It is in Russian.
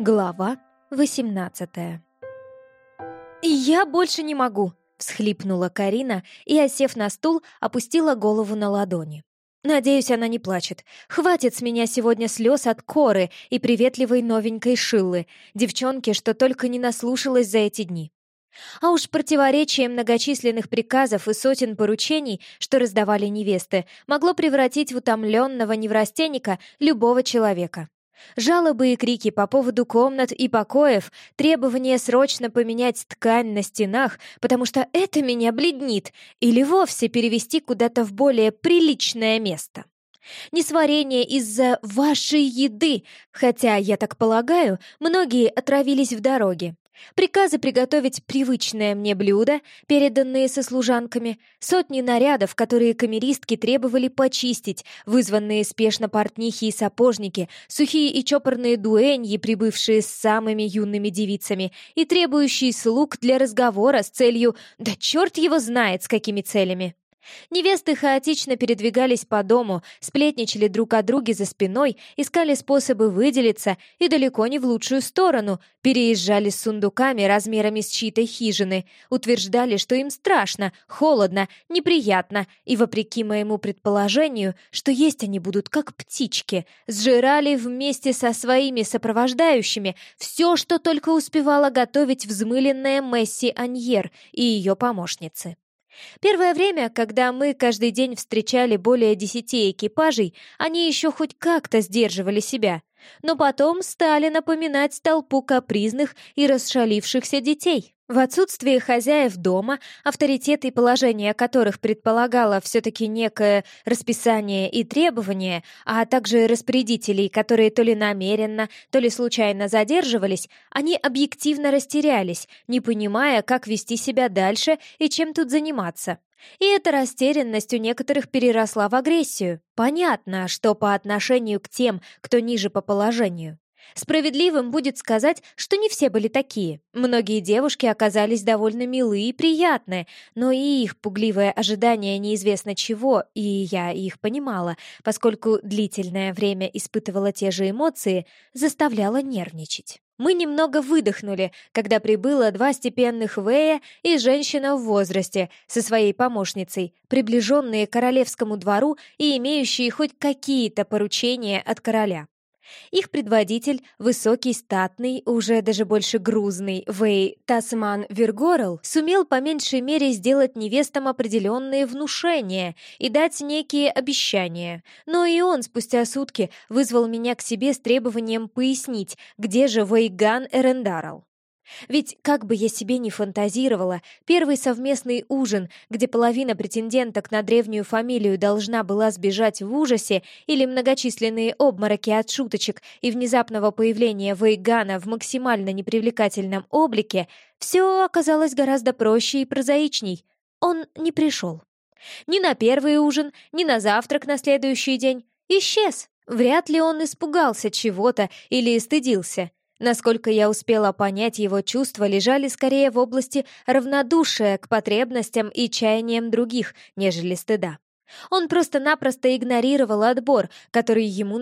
Глава 18 «Я больше не могу!» — всхлипнула Карина и, осев на стул, опустила голову на ладони. «Надеюсь, она не плачет. Хватит с меня сегодня слез от коры и приветливой новенькой Шиллы, девчонки, что только не наслушалась за эти дни. А уж противоречие многочисленных приказов и сотен поручений, что раздавали невесты, могло превратить в утомленного неврастенника любого человека. Жалобы и крики по поводу комнат и покоев, требование срочно поменять ткань на стенах, потому что это меня бледнит, или вовсе перевести куда-то в более приличное место. Несварение из-за вашей еды, хотя, я так полагаю, многие отравились в дороге. Приказы приготовить привычное мне блюдо, переданные со служанками, сотни нарядов, которые камеристки требовали почистить, вызванные спешно портнихи и сапожники, сухие и чопорные дуэньи, прибывшие с самыми юными девицами, и требующие слуг для разговора с целью «да черт его знает, с какими целями». Невесты хаотично передвигались по дому, сплетничали друг о друге за спиной, искали способы выделиться и далеко не в лучшую сторону, переезжали с сундуками размерами с чьей-то хижины, утверждали, что им страшно, холодно, неприятно, и, вопреки моему предположению, что есть они будут как птички, сжирали вместе со своими сопровождающими все, что только успевала готовить взмыленная Месси Аньер и ее помощницы. Первое время, когда мы каждый день встречали более десяти экипажей, они еще хоть как-то сдерживали себя, но потом стали напоминать толпу капризных и расшалившихся детей. В отсутствие хозяев дома, авторитет и положение которых предполагало все-таки некое расписание и требования, а также распорядителей, которые то ли намеренно, то ли случайно задерживались, они объективно растерялись, не понимая, как вести себя дальше и чем тут заниматься. И эта растерянность у некоторых переросла в агрессию. Понятно, что по отношению к тем, кто ниже по положению. Справедливым будет сказать, что не все были такие. Многие девушки оказались довольно милые и приятные, но и их пугливое ожидание неизвестно чего, и я их понимала, поскольку длительное время испытывала те же эмоции, заставляло нервничать. Мы немного выдохнули, когда прибыло два степенных Вэя и женщина в возрасте со своей помощницей, приближенные к королевскому двору и имеющие хоть какие-то поручения от короля. Их предводитель, высокий, статный, уже даже больше грузный, Вэй Тасман Вергорел, сумел по меньшей мере сделать невестам определенные внушения и дать некие обещания. Но и он спустя сутки вызвал меня к себе с требованием пояснить, где же Вейган Эрендарл. Ведь, как бы я себе ни фантазировала, первый совместный ужин, где половина претенденток на древнюю фамилию должна была сбежать в ужасе, или многочисленные обмороки от шуточек и внезапного появления Вейгана в максимально непривлекательном облике, все оказалось гораздо проще и прозаичней. Он не пришел. Ни на первый ужин, ни на завтрак на следующий день. Исчез. Вряд ли он испугался чего-то или стыдился. Насколько я успела понять, его чувства лежали скорее в области равнодушия к потребностям и чаяниям других, нежели стыда. Он просто-напросто игнорировал отбор, который ему